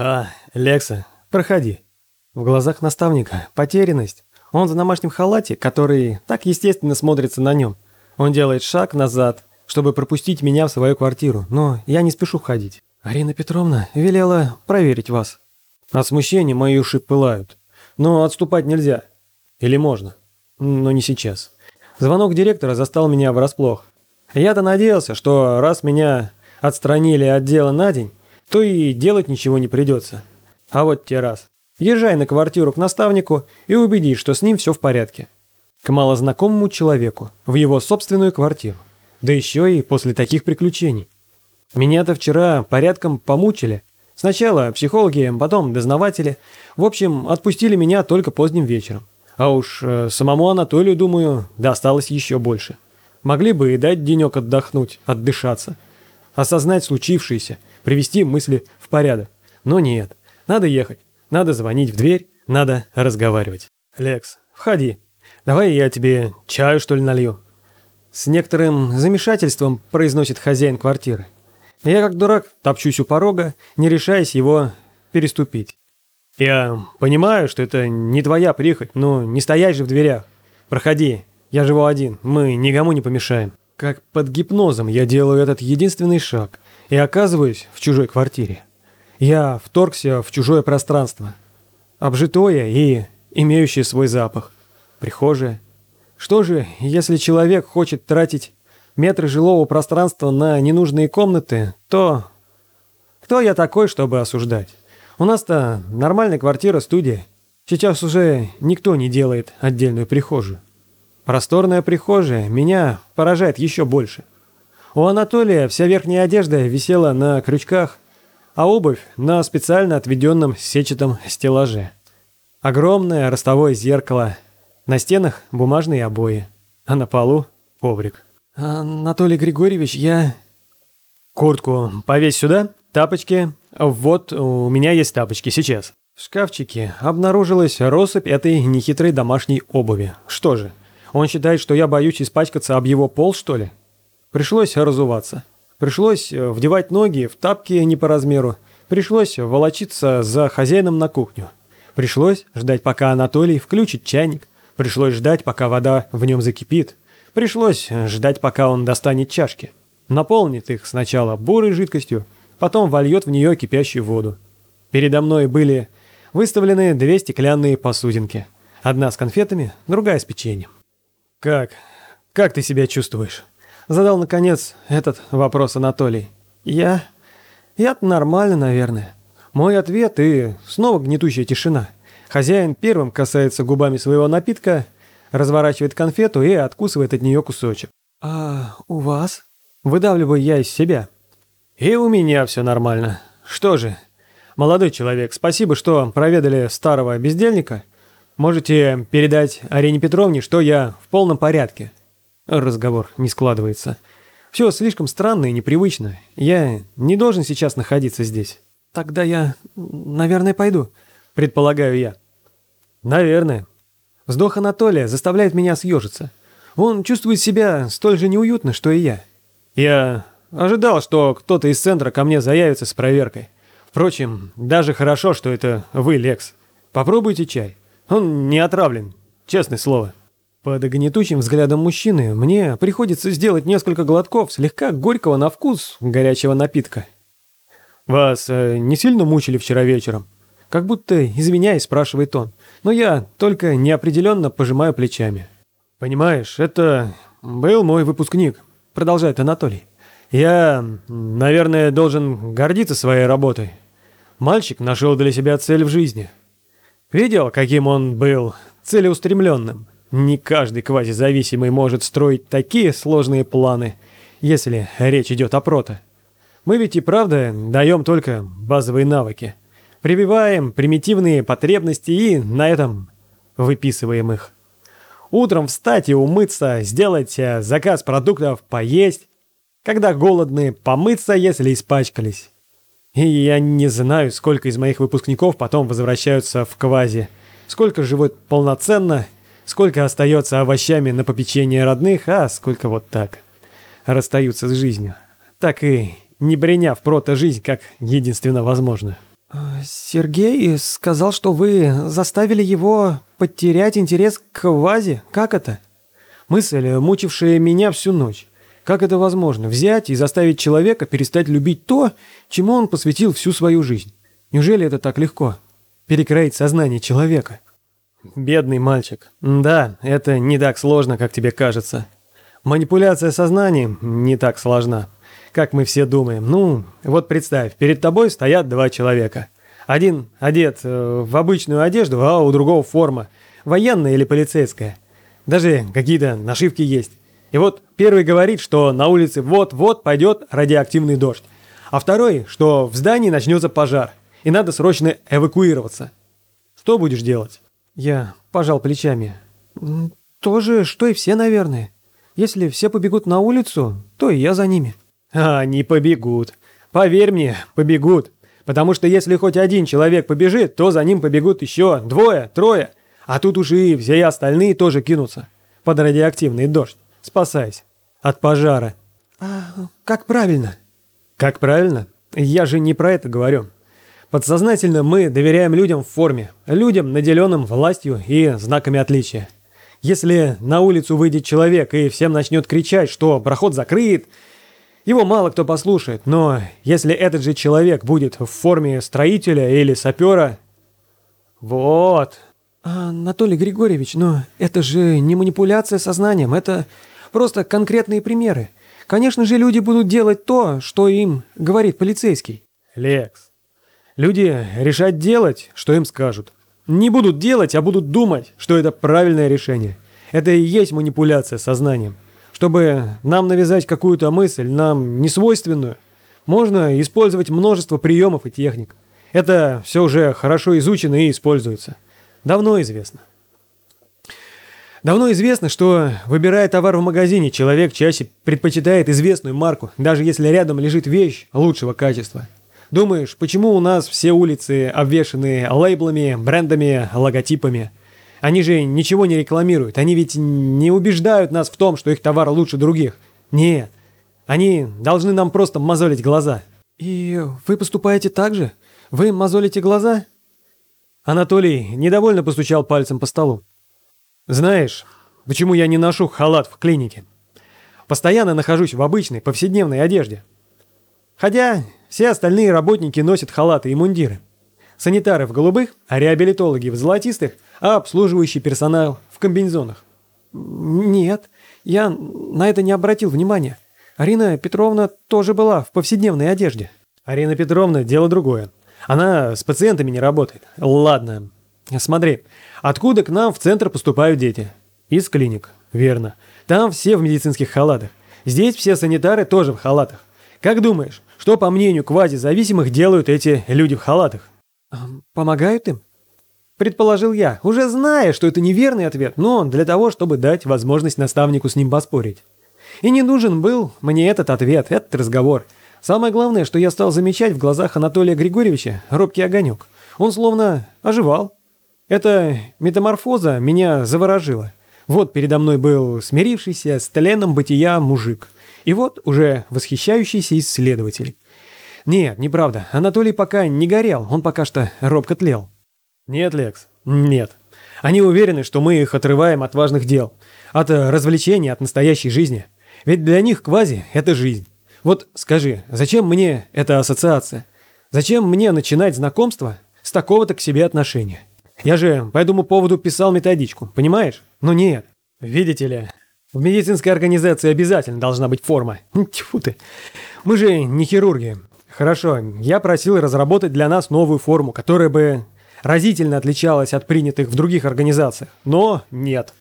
«А, Лекса, проходи». В глазах наставника потерянность. Он в домашнем халате, который так естественно смотрится на нем. Он делает шаг назад, чтобы пропустить меня в свою квартиру, но я не спешу входить. Арина Петровна велела проверить вас. От смущения мои уши пылают. Но отступать нельзя. Или можно. Но не сейчас. Звонок директора застал меня врасплох. Я-то надеялся, что раз меня отстранили от дела на день, то и делать ничего не придется. А вот те раз. Езжай на квартиру к наставнику и убедись, что с ним все в порядке. К малознакомому человеку, в его собственную квартиру. Да еще и после таких приключений. Меня-то вчера порядком помучили. Сначала психологи, потом дознаватели. В общем, отпустили меня только поздним вечером. А уж э, самому Анатолию, думаю, досталось еще больше. Могли бы и дать денек отдохнуть, отдышаться. Осознать случившееся, привести мысли в порядок. Но нет, надо ехать, надо звонить в дверь, надо разговаривать. «Лекс, входи. Давай я тебе чаю, что ли, налью?» С некоторым замешательством произносит хозяин квартиры. Я, как дурак, топчусь у порога, не решаясь его переступить. «Я понимаю, что это не твоя прихоть, но не стоять же в дверях. Проходи, я живу один, мы никому не помешаем». Как под гипнозом я делаю этот единственный шаг и оказываюсь в чужой квартире. Я вторгся в чужое пространство. Обжитое и имеющее свой запах. Прихожая. Что же, если человек хочет тратить метры жилого пространства на ненужные комнаты, то... Кто я такой, чтобы осуждать? У нас-то нормальная квартира-студия. Сейчас уже никто не делает отдельную прихожую. Просторная прихожая меня поражает еще больше. У Анатолия вся верхняя одежда висела на крючках, а обувь на специально отведенном сетчатом стеллаже. Огромное ростовое зеркало, на стенах бумажные обои, а на полу коврик. «Анатолий Григорьевич, я...» «Куртку повесь сюда, тапочки. Вот у меня есть тапочки сейчас». В шкафчике обнаружилась россыпь этой нехитрой домашней обуви. Что же, он считает, что я боюсь испачкаться об его пол, что ли? Пришлось разуваться. Пришлось э, вдевать ноги в тапки не по размеру. Пришлось волочиться за хозяином на кухню. Пришлось ждать, пока Анатолий включит чайник. Пришлось ждать, пока вода в нем закипит. Пришлось ждать, пока он достанет чашки. Наполнит их сначала бурой жидкостью, потом вольет в нее кипящую воду. Передо мной были выставлены две стеклянные посудинки. Одна с конфетами, другая с печеньем. «Как? Как ты себя чувствуешь?» Задал, наконец, этот вопрос Анатолий. «Я... я нормально, наверное». Мой ответ и снова гнетущая тишина. Хозяин первым касается губами своего напитка, разворачивает конфету и откусывает от нее кусочек. «А у вас?» Выдавливаю я из себя. «И у меня все нормально. Что же, молодой человек, спасибо, что проведали старого бездельника». Можете передать Арине Петровне, что я в полном порядке. Разговор не складывается. Все слишком странно и непривычно. Я не должен сейчас находиться здесь. Тогда я, наверное, пойду, предполагаю я. Наверное. Вздох Анатолия заставляет меня съежиться. Он чувствует себя столь же неуютно, что и я. Я ожидал, что кто-то из центра ко мне заявится с проверкой. Впрочем, даже хорошо, что это вы, Лекс. Попробуйте чай. Он не отравлен, честное слово. Под гнетущим взглядом мужчины мне приходится сделать несколько глотков слегка горького на вкус горячего напитка. «Вас э, не сильно мучили вчера вечером?» Как будто, извиняясь, спрашивает он. Но я только неопределенно пожимаю плечами. «Понимаешь, это был мой выпускник», — продолжает Анатолий. «Я, наверное, должен гордиться своей работой. Мальчик нашел для себя цель в жизни. Видел, каким он был целеустремленным? Не каждый квазизависимый может строить такие сложные планы, если речь идет о прото. Мы ведь и правда даем только базовые навыки. Прививаем примитивные потребности и на этом выписываем их. Утром встать и умыться, сделать э, заказ продуктов, поесть. Когда голодные, помыться, если испачкались. Я не знаю, сколько из моих выпускников потом возвращаются в квази. Сколько живут полноценно, сколько остается овощами на попечение родных, а сколько вот так. Расстаются с жизнью. Так и не приняв прото жизнь как единственно возможно. Сергей сказал, что вы заставили его потерять интерес к вазе. Как это? Мысль, мучившая меня всю ночь. Как это возможно? Взять и заставить человека перестать любить то, чему он посвятил всю свою жизнь. Неужели это так легко? Перекроить сознание человека. Бедный мальчик. Да, это не так сложно, как тебе кажется. Манипуляция сознанием не так сложна как мы все думаем. Ну, вот представь, перед тобой стоят два человека. Один одет э, в обычную одежду, а у другого форма. Военная или полицейская. Даже какие-то нашивки есть. И вот первый говорит, что на улице вот-вот пойдет радиоактивный дождь. А второй, что в здании начнется пожар. И надо срочно эвакуироваться. Что будешь делать? Я пожал плечами. То же, что и все, наверное. Если все побегут на улицу, то и я за ними. А, они побегут. Поверь мне, побегут. Потому что если хоть один человек побежит, то за ним побегут еще двое, трое. А тут уже и все остальные тоже кинутся. Под радиоактивный дождь. Спасайся. От пожара. А как правильно? Как правильно? Я же не про это говорю. Подсознательно мы доверяем людям в форме, людям, наделенным властью и знаками отличия. Если на улицу выйдет человек и всем начнет кричать, что проход закрыт, его мало кто послушает, но если этот же человек будет в форме строителя или сапера... Вот. А, Анатолий Григорьевич, но это же не манипуляция сознанием, это просто конкретные примеры. Конечно же, люди будут делать то, что им говорит полицейский. Лекс, люди решать делать, что им скажут. Не будут делать, а будут думать, что это правильное решение. Это и есть манипуляция сознанием. Чтобы нам навязать какую-то мысль, нам несвойственную, можно использовать множество приемов и техник. Это все уже хорошо изучено и используется. Давно известно. Давно известно, что, выбирая товар в магазине, человек чаще предпочитает известную марку, даже если рядом лежит вещь лучшего качества. Думаешь, почему у нас все улицы обвешаны лейблами, брендами, логотипами? Они же ничего не рекламируют. Они ведь не убеждают нас в том, что их товар лучше других. Нет. Они должны нам просто мозолить глаза. И вы поступаете так же? Вы мозолите глаза? Анатолий недовольно постучал пальцем по столу. Знаешь, почему я не ношу халат в клинике? Постоянно нахожусь в обычной, повседневной одежде. Хотя все остальные работники носят халаты и мундиры. Санитары в голубых, а реабилитологи в золотистых – а обслуживающий персонал в комбинезонах. Нет, я на это не обратил внимания. Арина Петровна тоже была в повседневной одежде. Арина Петровна – дело другое. Она с пациентами не работает. Ладно. Смотри, откуда к нам в центр поступают дети? Из клиник. Верно. Там все в медицинских халатах. Здесь все санитары тоже в халатах. Как думаешь, что, по мнению квазизависимых, делают эти люди в халатах? Помогают им? Предположил я, уже зная, что это неверный ответ, но для того, чтобы дать возможность наставнику с ним поспорить. И не нужен был мне этот ответ, этот разговор. Самое главное, что я стал замечать в глазах Анатолия Григорьевича робкий огонек. Он словно оживал. Эта метаморфоза меня заворожила. Вот передо мной был смирившийся с тленом бытия мужик. И вот уже восхищающийся исследователь. Нет, неправда. Анатолий пока не горел, он пока что робко тлел. Нет, Лекс, нет. Они уверены, что мы их отрываем от важных дел, от развлечений, от настоящей жизни. Ведь для них квази – это жизнь. Вот скажи, зачем мне эта ассоциация? Зачем мне начинать знакомство с такого-то к себе отношения? Я же по этому поводу писал методичку, понимаешь? Но нет. Видите ли, в медицинской организации обязательно должна быть форма. Тьфу ты. Мы же не хирурги. Хорошо, я просил разработать для нас новую форму, которая бы разительно отличалась от принятых в других организациях, но нет.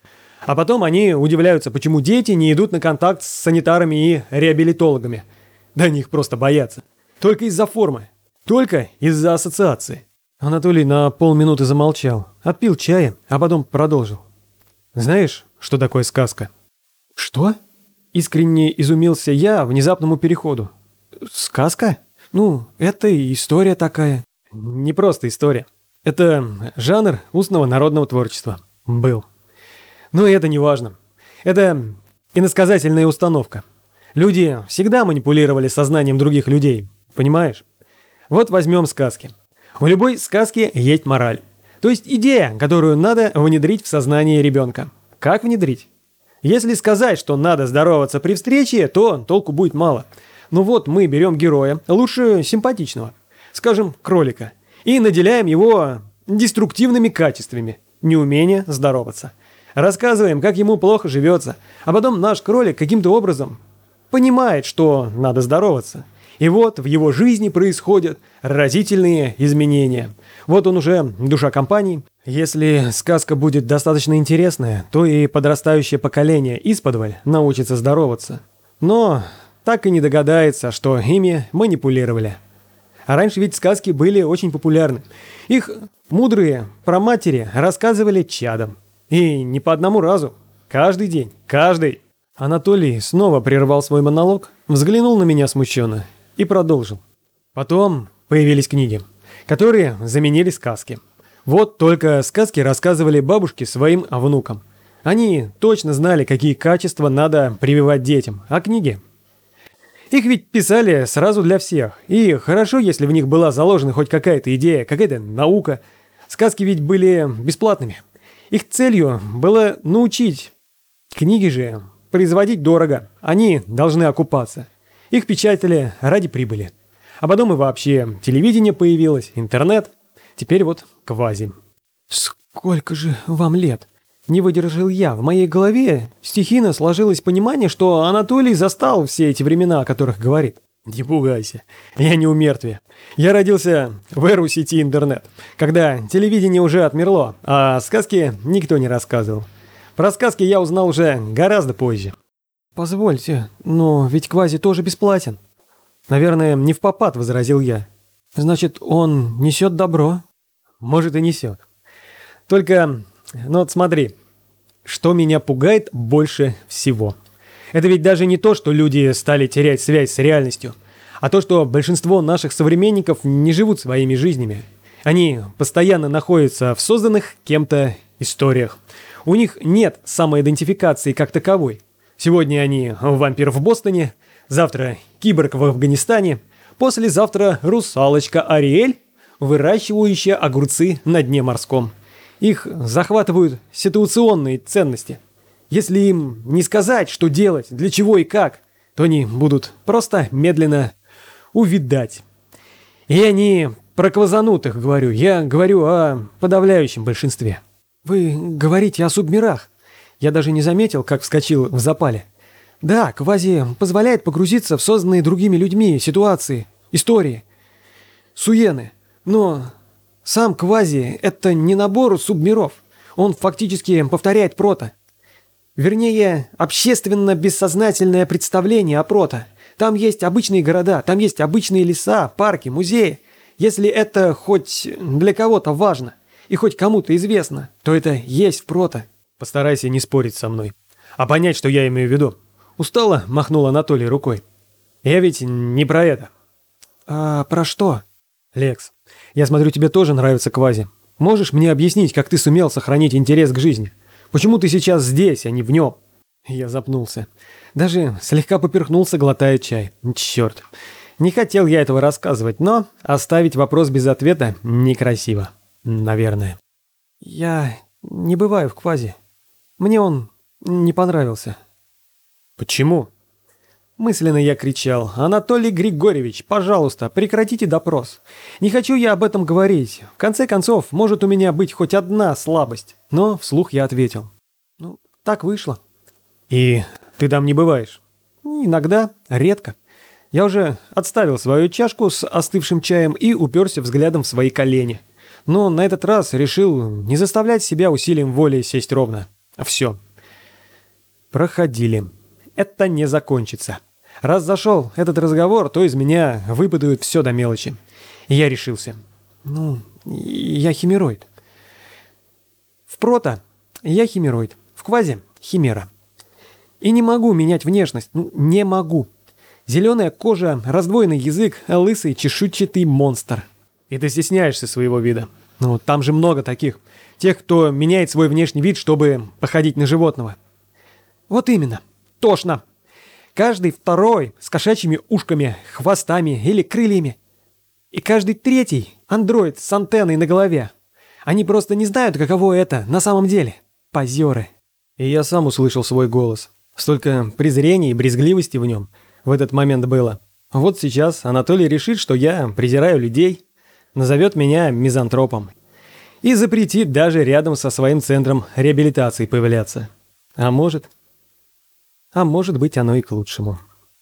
А потом они удивляются, почему дети не идут на контакт с санитарами и реабилитологами. Да они их просто боятся. Только из-за формы. Только из-за ассоциации. Анатолий на полминуты замолчал, отпил чая, а потом продолжил. Знаешь, что такое сказка? Что? Искренне изумился я внезапному переходу. Сказка? Ну, это история такая. Не просто история. Это жанр устного народного творчества. Был. Но это не важно. Это иносказательная установка. Люди всегда манипулировали сознанием других людей. Понимаешь? Вот возьмем сказки. В любой сказке есть мораль. То есть идея, которую надо внедрить в сознание ребенка. Как внедрить? Если сказать, что надо здороваться при встрече, то толку будет мало. Ну вот мы берем героя, лучше симпатичного, скажем, кролика, и наделяем его деструктивными качествами, неумение здороваться. Рассказываем, как ему плохо живется, а потом наш кролик каким-то образом понимает, что надо здороваться. И вот в его жизни происходят разительные изменения. Вот он уже душа компании. Если сказка будет достаточно интересная, то и подрастающее поколение исподволь научится здороваться. Но так и не догадается, что ими манипулировали. А раньше ведь сказки были очень популярны. Их мудрые про матери рассказывали чадом. И не по одному разу. Каждый день. Каждый. Анатолий снова прервал свой монолог, взглянул на меня смущенно и продолжил. Потом появились книги, которые заменили сказки. Вот только сказки рассказывали бабушки своим внукам. Они точно знали, какие качества надо прививать детям, а книги... Их ведь писали сразу для всех. И хорошо, если в них была заложена хоть какая-то идея, какая-то наука. Сказки ведь были бесплатными. Их целью было научить. Книги же производить дорого. Они должны окупаться. Их печатали ради прибыли. А потом и вообще телевидение появилось, интернет. Теперь вот квази. «Сколько же вам лет?» Не выдержал я. В моей голове стихийно сложилось понимание, что Анатолий застал все эти времена, о которых говорит. Не пугайся. Я не у мертвия. Я родился в эру сети интернет, когда телевидение уже отмерло, а сказки никто не рассказывал. Про сказки я узнал уже гораздо позже. «Позвольте, но ведь Квази тоже бесплатен». «Наверное, не в попад», — возразил я. «Значит, он несет добро?» «Может, и несет. Только, ну вот смотри, что меня пугает больше всего. Это ведь даже не то, что люди стали терять связь с реальностью, а то, что большинство наших современников не живут своими жизнями. Они постоянно находятся в созданных кем-то историях. У них нет самоидентификации как таковой. Сегодня они вампир в Бостоне, завтра киборг в Афганистане, послезавтра русалочка Ариэль, выращивающая огурцы на дне морском. Их захватывают ситуационные ценности. Если им не сказать, что делать, для чего и как, то они будут просто медленно увидать. И они про квазанутых говорю, я говорю о подавляющем большинстве. Вы говорите о субмирах. Я даже не заметил, как вскочил в запале. Да, квази позволяет погрузиться в созданные другими людьми ситуации, истории, суены. Но сам квази — это не набор субмиров. Он фактически повторяет прото. Вернее, общественно-бессознательное представление о прото. Там есть обычные города, там есть обычные леса, парки, музеи. Если это хоть для кого-то важно и хоть кому-то известно, то это есть в прото. Постарайся не спорить со мной. А понять, что я имею в виду. Устало махнул Анатолий рукой. Я ведь не про это. А про что? Лекс, я смотрю, тебе тоже нравится квази. Можешь мне объяснить, как ты сумел сохранить интерес к жизни? Почему ты сейчас здесь, а не в нем? Я запнулся. Даже слегка поперхнулся, глотая чай. Черт. Не хотел я этого рассказывать, но оставить вопрос без ответа некрасиво. Наверное. Я не бываю в квази. Мне он не понравился. Почему? Мысленно я кричал. «Анатолий Григорьевич, пожалуйста, прекратите допрос. Не хочу я об этом говорить. В конце концов, может у меня быть хоть одна слабость». Но вслух я ответил. «Ну, так вышло». «И ты там не бываешь?» «Иногда, редко». Я уже отставил свою чашку с остывшим чаем и уперся взглядом в свои колени. Но на этот раз решил не заставлять себя усилием воли сесть ровно. Все. Проходили. Это не закончится. Раз зашел этот разговор, то из меня выпадают все до мелочи. И я решился. Ну, я химероид. В прото я химероид. В квазе химера. И не могу менять внешность. Ну, не могу. Зеленая кожа, раздвоенный язык, лысый чешуйчатый монстр. И ты стесняешься своего вида. Ну, там же много таких. Тех, кто меняет свой внешний вид, чтобы походить на животного. Вот именно. Тошно. Каждый второй с кошачьими ушками, хвостами или крыльями. И каждый третий Андроид с антенной на голове. Они просто не знают, каково это на самом деле. Позеры. И я сам услышал свой голос. Столько презрения и брезгливости в нем в этот момент было. Вот сейчас Анатолий решит, что я презираю людей, назовет меня мизантропом и запретит даже рядом со своим центром реабилитации появляться. А может... А может быть, оно и к лучшему.